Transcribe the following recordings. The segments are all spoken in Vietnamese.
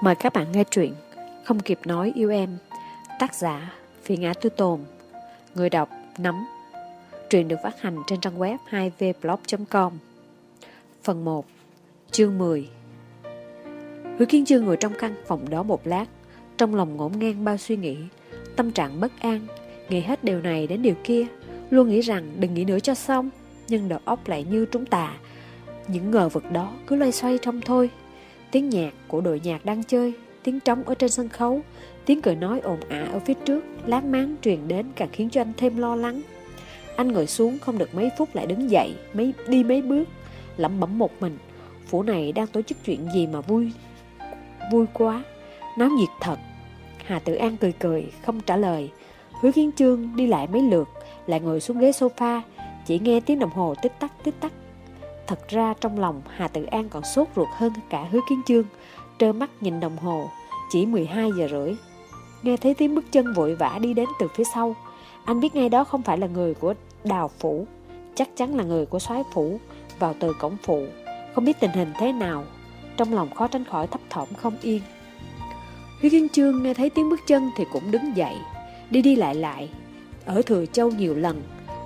Mời các bạn nghe truyện Không kịp nói yêu em, Tác giả Phi Ngã Tư Tồn, Người đọc Nắm Truyện được phát hành trên trang web 2vblog.com Phần 1 Chương 10 Hứa Kiến Chương ngồi trong căn phòng đó một lát, Trong lòng ngổn ngang bao suy nghĩ, Tâm trạng bất an, Nghĩ hết điều này đến điều kia, Luôn nghĩ rằng đừng nghĩ nữa cho xong, Nhưng đầu óc lại như trúng tà. Những ngờ vực đó cứ loay xoay trong thôi. Tiếng nhạc của đội nhạc đang chơi, tiếng trống ở trên sân khấu, tiếng cười nói ồn ả ở phía trước, láng máng truyền đến càng khiến cho anh thêm lo lắng. Anh ngồi xuống không được mấy phút lại đứng dậy, mấy đi mấy bước, lẩm bẩm một mình. Phủ này đang tổ chức chuyện gì mà vui, vui quá, náo nhiệt thật. Hà Tử An cười cười, không trả lời. Hứa Kiến Trương đi lại mấy lượt, lại ngồi xuống ghế sofa, chỉ nghe tiếng đồng hồ tích tắc tích tắc Thật ra trong lòng Hà Tự An còn sốt ruột hơn cả hứa kiến chương, Trơ mắt nhìn đồng hồ, Chỉ 12 giờ rưỡi. Nghe thấy tiếng bước chân vội vã đi đến từ phía sau, Anh biết ngay đó không phải là người của đào phủ, Chắc chắn là người của soái phủ, Vào từ cổng phụ, Không biết tình hình thế nào. Trong lòng khó tránh khỏi thấp thỏm không yên. Hứa Kiến Trương nghe thấy tiếng bước chân Thì cũng đứng dậy, Đi đi lại lại. Ở Thừa Châu nhiều lần,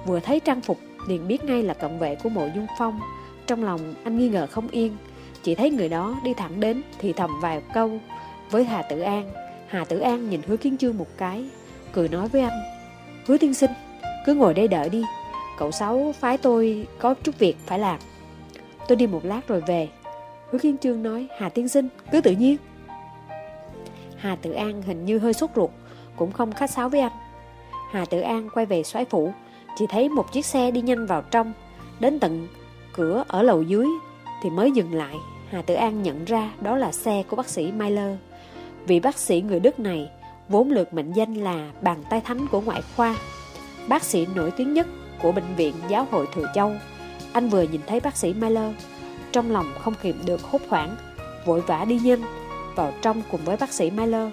Vừa thấy trang phục liền biết ngay là cận vệ của mộ dung phong trong lòng anh nghi ngờ không yên. Chỉ thấy người đó đi thẳng đến Thì thầm vài câu với Hà Tử An. Hà Tử An nhìn hứa kiến chương một cái, Cười nói với anh, Hứa tiên sinh, cứ ngồi đây đợi đi. Cậu Sáu phái tôi có chút việc phải làm. Tôi đi một lát rồi về. Hứa kiến chương nói, Hà tiên sinh, cứ tự nhiên. Hà Tử An hình như hơi sốt ruột, Cũng không khách sáo với anh. Hà Tử An quay về xoáy phủ, Chỉ thấy một chiếc xe đi nhanh vào trong, Đến tận cửa ở lầu dưới thì mới dừng lại. Hà Tử An nhận ra đó là xe của bác sĩ Myler. Vị bác sĩ người Đức này vốn được mệnh danh là bàn tay thánh của ngoại khoa. Bác sĩ nổi tiếng nhất của Bệnh viện Giáo hội Thừa Châu. Anh vừa nhìn thấy bác sĩ Myler, trong lòng không kìm được hốt hoảng, vội vã đi nhanh vào trong cùng với bác sĩ Myler.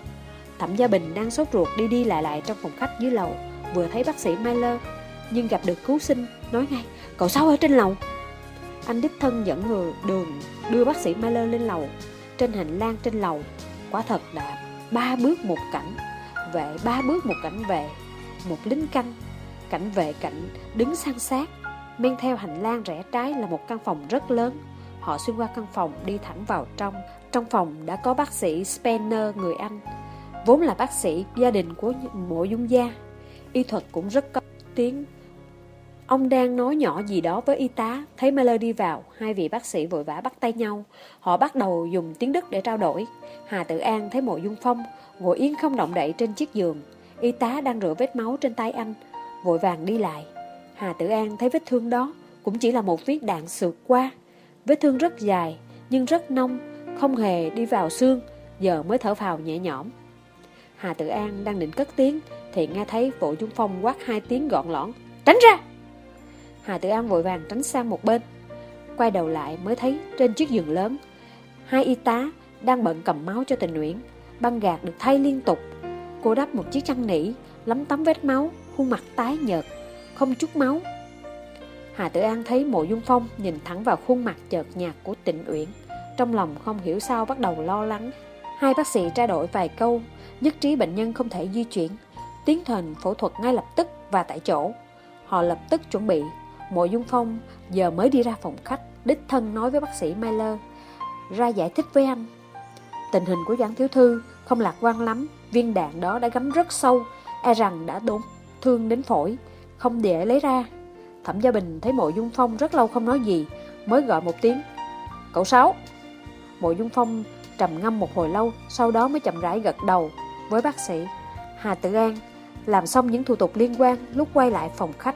Thẩm Gia Bình đang sốt ruột đi đi lại lại trong phòng khách dưới lầu, vừa thấy bác sĩ Myler, nhưng gặp được cứu sinh, nói ngay, cậu sao ở trên lầu? Anh đích thân dẫn người đường đưa bác sĩ Mai lên lầu. Trên hành lang trên lầu, Quả thật là ba bước một cảnh Vệ, ba bước một cảnh vệ, Một lính canh, Cảnh vệ cảnh đứng sang sát, Men theo hành lang rẽ trái là một căn phòng rất lớn. Họ xuyên qua căn phòng đi thẳng vào trong. Trong phòng đã có bác sĩ Spener người Anh, Vốn là bác sĩ gia đình của mộ dung gia. Y thuật cũng rất có tiếng Ông đang nói nhỏ gì đó với y tá, thấy Miller đi vào, hai vị bác sĩ vội vã bắt tay nhau. Họ bắt đầu dùng tiếng Đức để trao đổi. Hà tử An thấy mộ dung phong, ngồi yên không động đậy trên chiếc giường. Y tá đang rửa vết máu trên tay anh, vội vàng đi lại. Hà tử An thấy vết thương đó, cũng chỉ là một vết đạn sượt qua. Vết thương rất dài, nhưng rất nông, không hề đi vào xương, giờ mới thở phào nhẹ nhõm. Hà tử An đang định cất tiếng, thì nghe thấy mộ Dung Phong quát hai tiếng gọn lõn. Tránh ra! Hà Tử An vội vàng tránh sang một bên. Quay đầu lại mới thấy trên chiếc giường lớn, Hai y tá đang bận cầm máu cho tình nguyện, Băng gạc được thay liên tục. Cô đắp một chiếc chăn nỉ Lắm tấm vết máu, Khuôn mặt tái nhợt, Không chút máu. Hà Tử An thấy mộ dung phong Nhìn thẳng vào khuôn mặt chợt nhạt của tịnh uyển, Trong lòng không hiểu sao bắt đầu lo lắng. Hai bác sĩ trao đổi vài câu, Nhất trí bệnh nhân không thể di chuyển. Tiến thần phẫu thuật ngay lập tức và tại chỗ. Họ lập tức chuẩn bị Mộ Dung Phong giờ mới đi ra phòng khách, đích thân nói với bác sĩ Mailer, ra giải thích với anh. Tình hình của Doãn Thiếu Thư không lạc quan lắm, viên đạn đó đã gắm rất sâu, e rằng đã đốn thương đến phổi, không để lấy ra. Thẩm Gia Bình thấy Mộ Dung Phong rất lâu không nói gì, mới gọi một tiếng. Cậu Sáu! Mộ Dung Phong trầm ngâm một hồi lâu, sau đó mới chậm rãi gật đầu với bác sĩ. Hà Tự An làm xong những thủ tục liên quan lúc quay lại phòng khách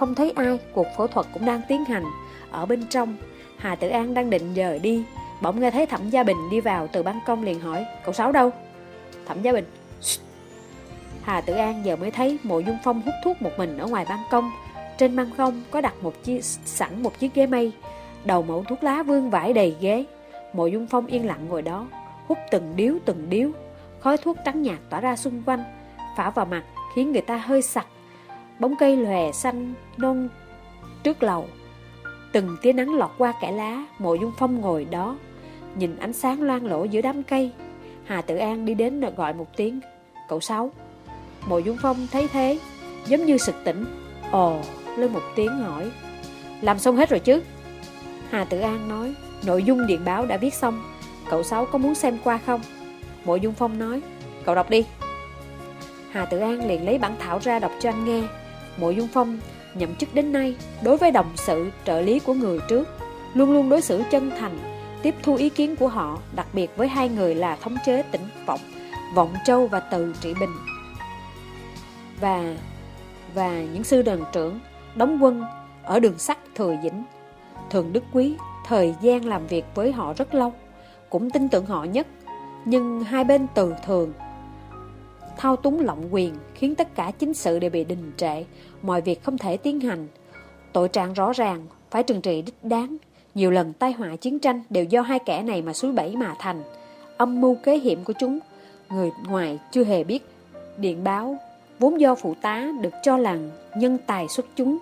không thấy ai, cuộc phẫu thuật cũng đang tiến hành. Ở bên trong, Hà Tử An đang định rời đi. Bỗng nghe thấy Thẩm Gia Bình đi vào từ ban công liền hỏi, cậu Sáu đâu? Thẩm Gia Bình, Hà Tử An giờ mới thấy mộ dung phong hút thuốc một mình ở ngoài ban công. Trên ban công có đặt một chiếc sẵn một chiếc ghế mây. Đầu mẫu thuốc lá vương vải đầy ghế. Mộ dung phong yên lặng ngồi đó, hút từng điếu từng điếu. Khói thuốc trắng nhạt tỏa ra xung quanh, phả vào mặt khiến người ta hơi sặc bóng cây lòe xanh non trước lầu. Từng tia nắng lọt qua kẽ lá, mộ dung phong ngồi đó, nhìn ánh sáng loang lỗ giữa đám cây. Hà tử An đi đến gọi một tiếng Cậu Sáu. Mộ Dung Phong thấy thế Giống như sực tỉnh Ồ lên một tiếng hỏi Làm xong hết rồi chứ? Hà tử An nói Nội dung điện báo đã viết xong Cậu Sáu có muốn xem qua không? Mộ Dung Phong nói Cậu đọc đi. Hà tử An liền lấy bản thảo ra đọc cho anh nghe. Mộ Dung Phong nhậm chức đến nay Đối với đồng sự trợ lý của người trước, Luôn luôn đối xử chân thành, Tiếp thu ý kiến của họ, Đặc biệt với hai người là thống chế tỉnh Vọng Vọng Châu và Từ Trị Bình. Và Và những sư đoàn trưởng, Đóng quân ở đường sắt Thừa Dĩnh Thường Đức Quý Thời gian làm việc với họ rất lâu, Cũng tin tưởng họ nhất, Nhưng hai bên từ thường thao túng lộng quyền khiến tất cả chính sự đều bị đình trệ, mọi việc không thể tiến hành. Tội trạng rõ ràng, phải trừng trị đích đáng. Nhiều lần tai họa chiến tranh đều do hai kẻ này mà suối bẫy mà thành. Âm mưu kế hiểm của chúng, người ngoài chưa hề biết. Điện báo, vốn do phụ tá được cho là nhân tài xuất chúng.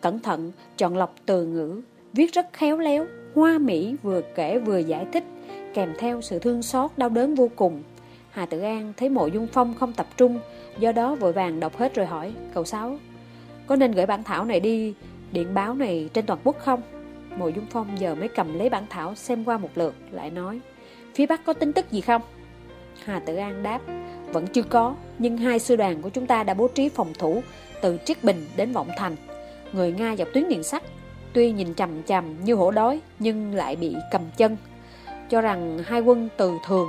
Cẩn thận, chọn lọc từ ngữ, viết rất khéo léo, hoa mỹ vừa kể vừa giải thích, kèm theo sự thương xót đau đớn vô cùng. Hà Tử An thấy mộ dung phong không tập trung, do đó vội vàng đọc hết rồi hỏi, cậu Sáu, có nên gửi bản thảo này đi điện báo này trên toàn quốc không? Mộ dung phong giờ mới cầm lấy bản thảo xem qua một lượt, lại nói, phía Bắc có tin tức gì không? Hà Tử An đáp, vẫn chưa có, nhưng hai sư đoàn của chúng ta đã bố trí phòng thủ từ Triết Bình đến Vọng Thành. Người Nga dọc tuyến điện sắt, tuy nhìn chầm chầm như hổ đói nhưng lại bị cầm chân. Cho rằng hai quân từ thường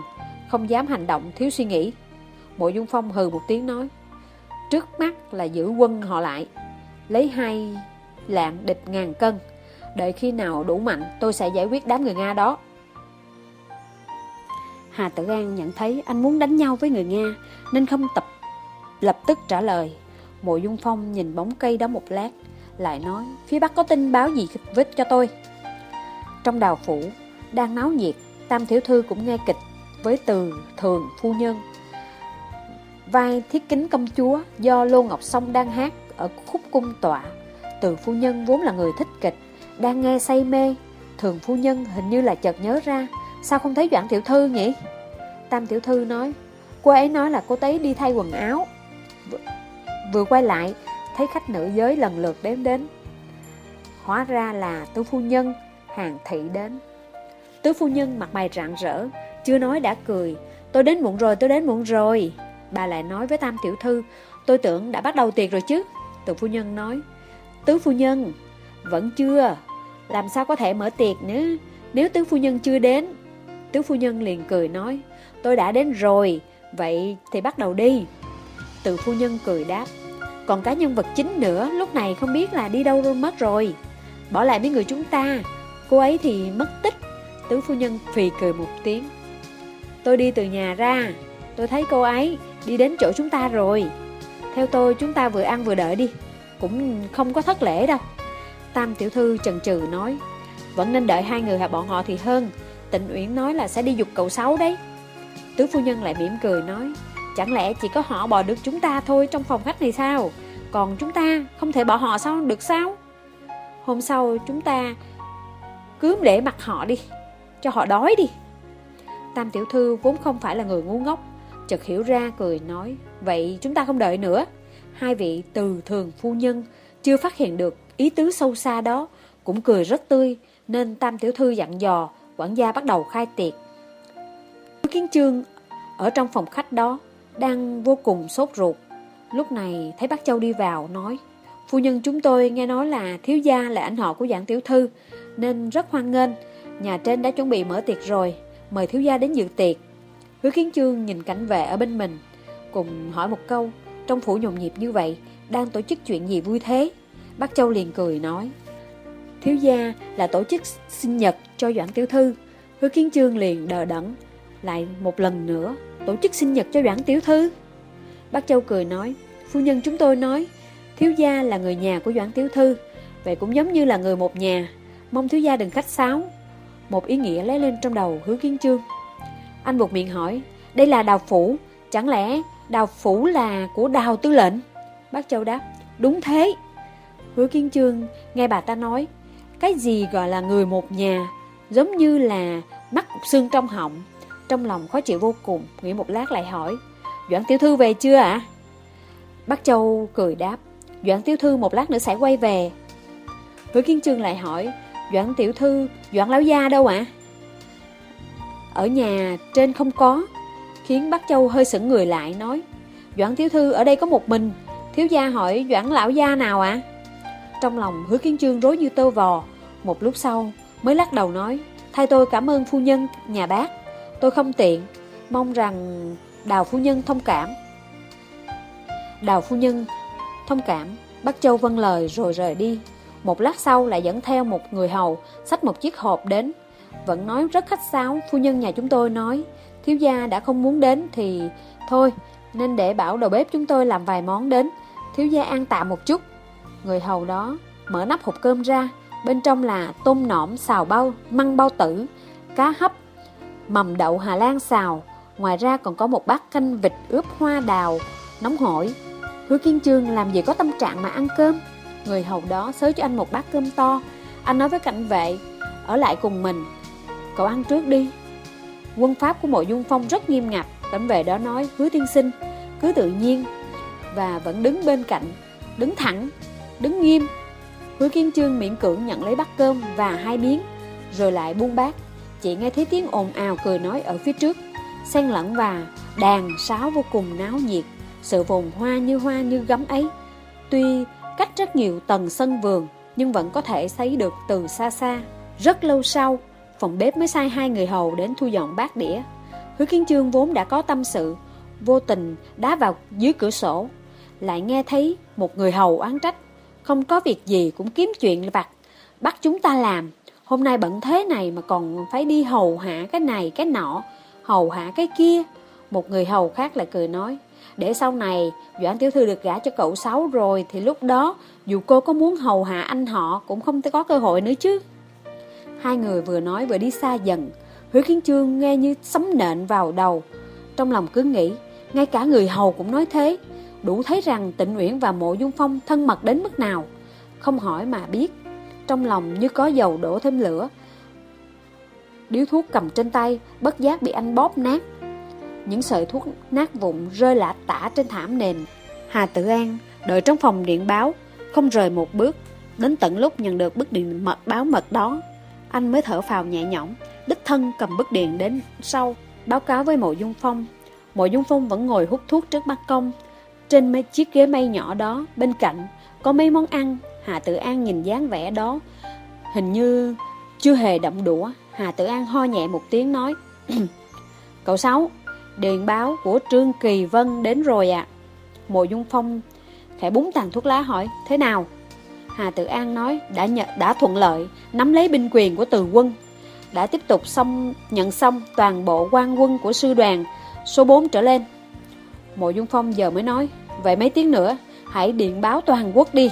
không dám hành động thiếu suy nghĩ. Mộ Dung Phong hừ một tiếng nói, trước mắt là giữ quân họ lại, lấy hai lạng địch ngàn cân, đợi khi nào đủ mạnh tôi sẽ giải quyết đám người Nga đó. Hà Tử An nhận thấy anh muốn đánh nhau với người Nga, nên không tập lập tức trả lời. Mộ Dung Phong nhìn bóng cây đó một lát, lại nói, phía Bắc có tin báo gì vết cho tôi. Trong đào phủ, đang náo nhiệt, Tam Thiếu Thư cũng nghe kịch với từ thường phu nhân. Vai thiết kính công chúa do Lô Ngọc Song đang hát ở khúc cung tọa. Từ phu nhân vốn là người thích kịch, đang nghe say mê. Thường phu nhân hình như là chợt nhớ ra, sao không thấy Doãn Tiểu Thư nhỉ? Tam Tiểu Thư nói, cô ấy nói là cô ấy đi thay quần áo. Vừa quay lại, thấy khách nữ giới lần lượt đếm đến. Hóa ra là tứ phu nhân, hàng thị đến. Tứ phu nhân mặt mày rạng rỡ, chưa nói đã cười. Tôi đến muộn rồi, tôi đến muộn rồi. Bà lại nói với Tam Tiểu Thư, Tôi tưởng đã bắt đầu tiệc rồi chứ. Tự phu nhân nói, Tứ phu nhân, Vẫn chưa. Làm sao có thể mở tiệc nữa? Nếu tứ phu nhân chưa đến, Tứ phu nhân liền cười nói, Tôi đã đến rồi, Vậy thì bắt đầu đi. Tự phu nhân cười đáp, Còn cá nhân vật chính nữa, Lúc này không biết là đi đâu mất rồi. Bỏ lại mấy người chúng ta, Cô ấy thì mất tích. Tứ phu nhân phì cười một tiếng. Tôi đi từ nhà ra. Tôi thấy cô ấy đi đến chỗ chúng ta rồi. Theo tôi, chúng ta vừa ăn vừa đợi đi. Cũng không có thất lễ đâu. Tam tiểu thư chần chừ nói, Vẫn nên đợi hai người bọn họ thì hơn. Tịnh Uyển nói là sẽ đi dục cậu sáu đấy. Tứ phu nhân lại mỉm cười nói, Chẳng lẽ chỉ có họ bỏ được chúng ta thôi trong phòng khách này sao? Còn chúng ta không thể bỏ họ sao được sao? Hôm sau chúng ta cứ để mặt họ đi, Cho họ đói đi. Tam tiểu thư vốn không phải là người ngu ngốc. Chợt hiểu ra cười nói, Vậy chúng ta không đợi nữa. Hai vị từ thường phu nhân Chưa phát hiện được ý tứ sâu xa đó, Cũng cười rất tươi, Nên Tam tiểu thư dặn dò, Quản gia bắt đầu khai tiệc. Kiến trương Ở trong phòng khách đó Đang vô cùng sốt ruột. Lúc này thấy bác Châu đi vào, nói, Phu nhân chúng tôi nghe nói là thiếu gia là ảnh họ của dạng tiểu thư, Nên rất hoan nghênh, Nhà trên đã chuẩn bị mở tiệc rồi mời thiếu gia đến dự tiệc. Hứa Kiến Chương nhìn cảnh vệ ở bên mình, cùng hỏi một câu, trong phủ nhộn nhịp như vậy, đang tổ chức chuyện gì vui thế? Bác Châu liền cười nói, thiếu gia là tổ chức sinh nhật cho Doãn Tiểu Thư. Hứa Kiến Chương liền đờ đẫn, lại một lần nữa, tổ chức sinh nhật cho Doãn Tiểu Thư. Bác Châu cười nói, phu nhân chúng tôi nói, thiếu gia là người nhà của Doãn Tiểu Thư, vậy cũng giống như là người một nhà, mong thiếu gia đừng khách sáo. Một ý nghĩa lấy lên trong đầu hứa kiến chương Anh buộc miệng hỏi Đây là đào phủ Chẳng lẽ đào phủ là của đào tư lệnh Bác Châu đáp Đúng thế Hứa kiến chương nghe bà ta nói Cái gì gọi là người một nhà Giống như là mắt xương trong họng Trong lòng khó chịu vô cùng, nghĩ một lát lại hỏi, Doãn tiểu thư về chưa ạ? À? Bác Châu cười đáp, Doãn tiểu thư một lát nữa sẽ quay về. Hứa Kiến Trương lại hỏi, Doãn tiểu thư, Doãn lão gia đâu ạ? À? Ở nhà trên không có, khiến bác Châu hơi sững người lại nói, Doãn tiểu thư ở đây có một mình, thiếu gia hỏi Doãn lão gia nào ạ? À? Trong lòng hứa kiến trương rối như tơ vò, một lúc sau mới lắc đầu nói, thay tôi cảm ơn phu nhân nhà bác, tôi không tiện, mong rằng đào phu nhân thông cảm. Đào phu nhân thông cảm, bác Châu vâng lời rồi rời đi. Một lát sau lại dẫn theo một người hầu, xách một chiếc hộp đến. Vẫn nói rất khách sáo, phu nhân nhà chúng tôi nói, thiếu gia đã không muốn đến thì thôi, nên để bảo đầu bếp chúng tôi làm vài món đến, thiếu gia ăn tạm một chút. Người hầu đó mở nắp hộp cơm ra, bên trong là tôm nõm xào bao, măng bao tử, cá hấp, mầm đậu Hà Lan xào, ngoài ra còn có một bát canh vịt ướp hoa đào, nóng hổi. Hứa Kiên Trương làm gì có tâm trạng mà ăn cơm. Người hầu đó xới cho anh một bát cơm to. Anh nói với cảnh vệ, ở lại cùng mình. Cậu ăn trước đi. Quân pháp của mộ dung phong rất nghiêm ngặt. Cảnh vệ đó nói, hứa tiên sinh, cứ tự nhiên. Và vẫn đứng bên cạnh, đứng thẳng, đứng nghiêm. Hứa Kiên Trương miễn cưỡng nhận lấy bát cơm và hai miếng, rồi lại buông bát. Chị nghe thấy tiếng ồn ào cười nói ở phía trước, xen lẫn và đàn sáo vô cùng náo nhiệt, sự vồn hoa như hoa như gấm ấy. Tuy cách rất nhiều tầng sân vườn, nhưng vẫn có thể thấy được từ xa xa. Rất lâu sau, phòng bếp mới sai hai người hầu đến thu dọn bát đĩa. Hứa Kiến Trương vốn đã có tâm sự, vô tình đá vào dưới cửa sổ, lại nghe thấy một người hầu oán trách không có việc gì cũng kiếm chuyện vặt, bắt chúng ta làm. Hôm nay bận thế này mà còn phải đi hầu hạ cái này cái nọ, hầu hạ cái kia. Một người hầu khác lại cười nói, để sau này Doãn Tiểu Thư được gả cho cậu Sáu rồi thì lúc đó dù cô có muốn hầu hạ anh họ cũng không có cơ hội nữa chứ. Hai người vừa nói vừa đi xa dần, Hứa Kiến Trương nghe như sấm nện vào đầu. Trong lòng cứ nghĩ, ngay cả người hầu cũng nói thế, đủ thấy rằng tịnh Uyển và Mộ Dung Phong thân mật đến mức nào. Không hỏi mà biết, trong lòng như có dầu đổ thêm lửa. Điếu thuốc cầm trên tay, bất giác bị anh bóp nát. Những sợi thuốc nát vụn rơi lạ tả trên thảm nền. Hà Tử An đợi trong phòng điện báo, không rời một bước. Đến tận lúc nhận được bức điện mật báo mật đó, anh mới thở phào nhẹ nhõm, đích thân cầm bức điện đến sau, báo cáo với Mộ Dung Phong. Mộ Dung Phong vẫn ngồi hút thuốc trước ban công, trên mấy chiếc ghế mây nhỏ đó, bên cạnh, có mấy món ăn. Hà Tử An nhìn dáng vẻ đó, hình như chưa hề đậm đũa. Hà Tử An ho nhẹ một tiếng nói, Cậu Sáu, điện báo của Trương Kỳ Vân đến rồi ạ. À. Mộ Dung Phong khẽ búng tàn thuốc lá hỏi, thế nào? Hà Tử An nói, đã nhận, đã thuận lợi, nắm lấy binh quyền của từ quân, đã tiếp tục xong nhận xong toàn bộ quan quân của sư đoàn số 4 trở lên. Mộ Dung Phong giờ mới nói Vậy mấy tiếng nữa Hãy điện báo toàn quốc đi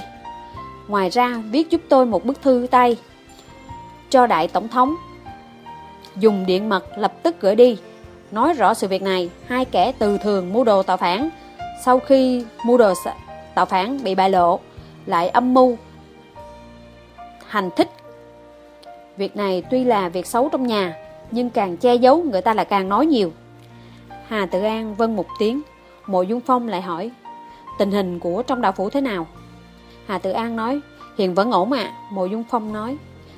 Ngoài ra viết giúp tôi một bức thư tay Cho đại tổng thống Dùng điện mật lập tức gửi đi Nói rõ sự việc này, Hai kẻ từ thường mua đồ tạo phản. Sau khi mua đồ tạo phản bị bại lộ, Lại âm mưu Hành thích. Việc này tuy là việc xấu trong nhà, Nhưng càng che giấu người ta là càng nói nhiều. Hà Tự An vân một tiếng, Mộ Dung Phong lại hỏi, Tình hình của trong đạo phủ thế nào? Hà Tự An nói, Hiện vẫn ổn ạ. À. Mộ Dung Phong nói,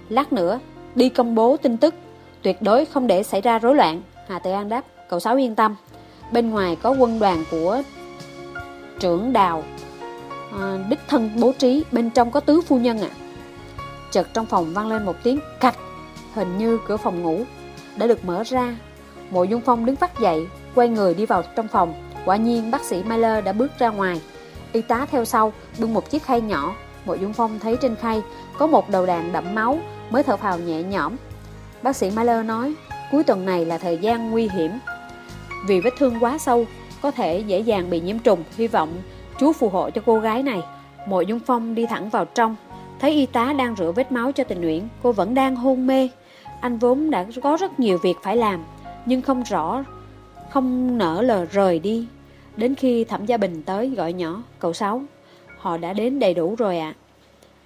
Lát nữa, đi công bố tin tức, Tuyệt đối không để xảy ra rối loạn. Hà Tự An đáp Cậu Sáu yên tâm. Bên ngoài có quân đoàn của trưởng đào à, Đích thân bố trí Bên trong có tứ phu nhân ạ. À. Chợt trong phòng vang lên một tiếng cạch Hình như cửa phòng ngủ Đã được mở ra. Mộ Dung Phong đứng phát dậy Quay người đi vào trong phòng. Quả nhiên bác sĩ Miller đã bước ra ngoài. Y tá theo sau bưng một chiếc khay nhỏ. Mộ Dung Phong thấy trên khay Có một đầu đàn đậm máu Mới thở phào nhẹ nhõm. Bác sĩ Miller nói Cuối tuần này là thời gian nguy hiểm Vì vết thương quá sâu Có thể dễ dàng bị nhiễm trùng Hy vọng Chúa phù hộ cho cô gái này Mộ Dung Phong đi thẳng vào trong Thấy y tá đang rửa vết máu cho tình nguyện Cô vẫn đang hôn mê Anh vốn đã có rất nhiều việc phải làm Nhưng không rõ không nở lờ rời đi. Đến khi Thẩm Gia Bình tới gọi nhỏ, cậu Sáu, họ đã đến đầy đủ rồi ạ.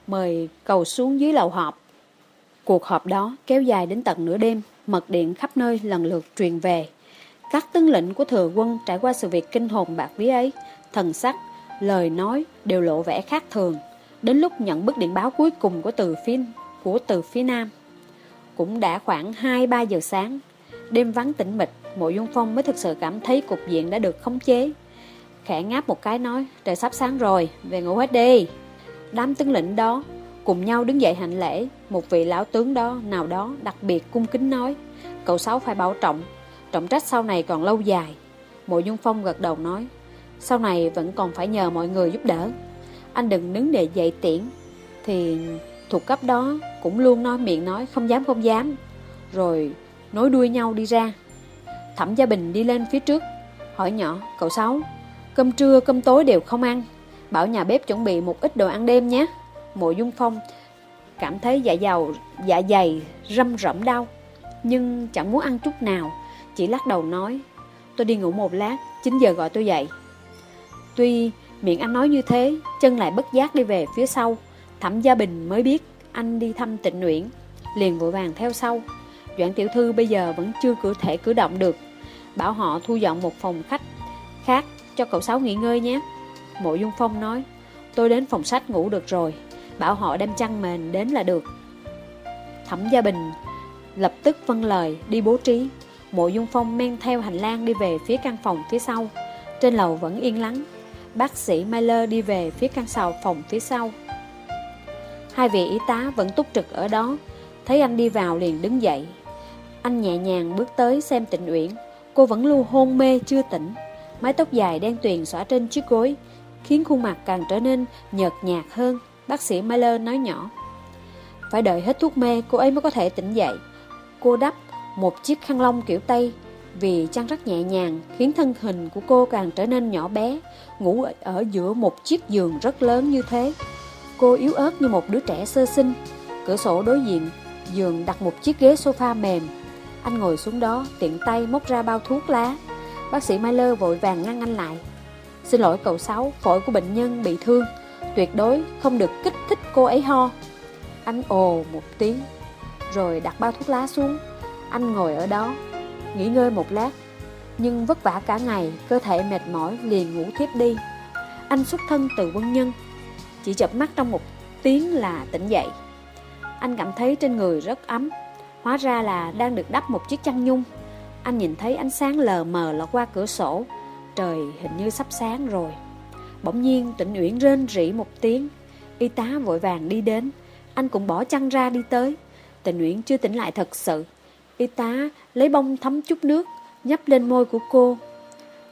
Mời cầu xuống dưới lầu họp. Cuộc họp đó kéo dài đến tận nửa đêm, mật điện khắp nơi lần lượt truyền về. Các tướng lĩnh của thừa quân trải qua sự việc kinh hồn bạc vía ấy, thần sắc, lời nói đều lộ vẻ khác thường. Đến lúc nhận bức điện báo cuối cùng của từ phía, của từ phía nam, cũng đã khoảng 2-3 giờ sáng. Đêm vắng tĩnh mịch, Mộ Dung Phong mới thực sự cảm thấy cục diện đã được khống chế. Khẽ ngáp một cái nói, trời sắp sáng rồi, về ngủ hết đi. Đám tướng lĩnh đó cùng nhau đứng dậy hành lễ, một vị lão tướng đó nào đó đặc biệt cung kính nói, cậu sáu phải bảo trọng, trọng trách sau này còn lâu dài. Mộ Dung Phong gật đầu nói, sau này vẫn còn phải nhờ mọi người giúp đỡ. Anh đừng đứng để dạy tiễn, thì thuộc cấp đó cũng luôn nói miệng nói không dám không dám, rồi nối đuôi nhau đi ra. Thẩm Gia Bình đi lên phía trước, hỏi nhỏ, cậu Sáu, cơm trưa, cơm tối đều không ăn, bảo nhà bếp chuẩn bị một ít đồ ăn đêm nhé. Mộ Dung Phong cảm thấy dạ giàu dạ dày râm rẫm đau, nhưng chẳng muốn ăn chút nào, chỉ lắc đầu nói, tôi đi ngủ một lát, 9 giờ gọi tôi dậy. Tuy miệng anh nói như thế, chân lại bất giác đi về phía sau, Thẩm Gia Bình mới biết anh đi thăm tịnh Nguyễn, liền vội vàng theo sau. Doãn tiểu thư bây giờ vẫn chưa cử thể cử động được, bảo họ thu dọn một phòng khách khác cho cậu Sáu nghỉ ngơi nhé. Mộ Dung Phong nói, tôi đến phòng sách ngủ được rồi, bảo họ đem chăn mền đến là được. Thẩm Gia Bình lập tức vâng lời đi bố trí. Mộ Dung Phong men theo hành lang đi về phía căn phòng phía sau. Trên lầu vẫn yên lắng. Bác sĩ Mailer đi về phía căn sào phòng phía sau. Hai vị y tá vẫn túc trực ở đó. Thấy anh đi vào liền đứng dậy. Anh nhẹ nhàng bước tới xem tịnh uyển. Cô vẫn lưu hôn mê chưa tỉnh. Mái tóc dài đen tuyền xõa trên chiếc gối, khiến khuôn mặt càng trở nên nhợt nhạt hơn. Bác sĩ Miller nói nhỏ. Phải đợi hết thuốc mê cô ấy mới có thể tỉnh dậy. Cô đắp một chiếc khăn lông kiểu Tây vì chăn rất nhẹ nhàng khiến thân hình của cô càng trở nên nhỏ bé, ngủ ở giữa một chiếc giường rất lớn như thế. Cô yếu ớt như một đứa trẻ sơ sinh. Cửa sổ đối diện, giường đặt một chiếc ghế sofa mềm. Anh ngồi xuống đó, tiện tay móc ra bao thuốc lá. Bác sĩ Miller vội vàng ngăn anh lại. Xin lỗi cậu Sáu, phổi của bệnh nhân bị thương. Tuyệt đối không được kích thích cô ấy ho. Anh ồ một tiếng, rồi đặt bao thuốc lá xuống. Anh ngồi ở đó, nghỉ ngơi một lát. Nhưng vất vả cả ngày, cơ thể mệt mỏi liền ngủ thiếp đi. Anh xuất thân từ quân nhân, chỉ chập mắt trong một tiếng là tỉnh dậy. Anh cảm thấy trên người rất ấm, hóa ra là đang được đắp một chiếc chăn nhung. Anh nhìn thấy ánh sáng lờ mờ lọt qua cửa sổ, trời hình như sắp sáng rồi. Bỗng nhiên tịnh Uyển rên rỉ một tiếng, y tá vội vàng đi đến, anh cũng bỏ chăn ra đi tới. Tịnh Uyển chưa tỉnh lại thật sự. Y tá lấy bông thấm chút nước, nhấp lên môi của cô.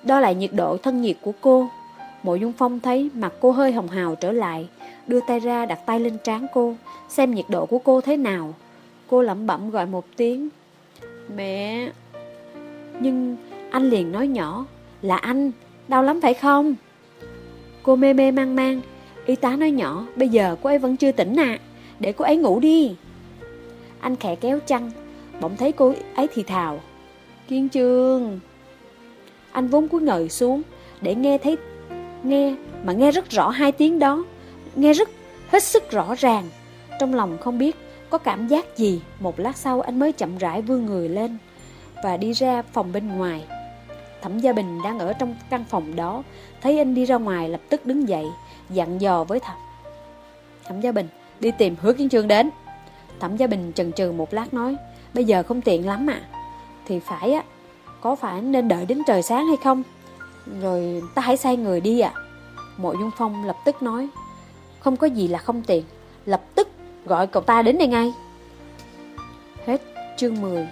Đo lại nhiệt độ thân nhiệt của cô. Mộ Dung Phong thấy mặt cô hơi hồng hào trở lại, đưa tay ra đặt tay lên trán cô, xem nhiệt độ của cô thế nào. Cô lẩm bẩm gọi một tiếng. Mẹ... Nhưng anh liền nói nhỏ, là anh, đau lắm phải không? Cô mê mê mang mang, y tá nói nhỏ, bây giờ cô ấy vẫn chưa tỉnh à, để cô ấy ngủ đi. Anh khẽ kéo chăn, bỗng thấy cô ấy thì thào. Kiên trương. Anh vốn cúi ngồi xuống, để nghe thấy, nghe, mà nghe rất rõ hai tiếng đó, nghe rất hết sức rõ ràng. Trong lòng không biết có cảm giác gì, một lát sau anh mới chậm rãi vươn người lên và đi ra phòng bên ngoài. Thẩm Gia Bình đang ở trong căn phòng đó, thấy anh đi ra ngoài lập tức đứng dậy, dặn dò với Thẩm. Thẩm Gia Bình, đi tìm hứa kiến trương đến. Thẩm Gia Bình chần chừ một lát nói, bây giờ không tiện lắm ạ. Thì phải á, có phải nên đợi đến trời sáng hay không? Rồi ta hãy sai người đi ạ. Mộ Dung Phong lập tức nói, không có gì là không tiện, lập tức gọi cậu ta đến đây ngay. Hết chương 10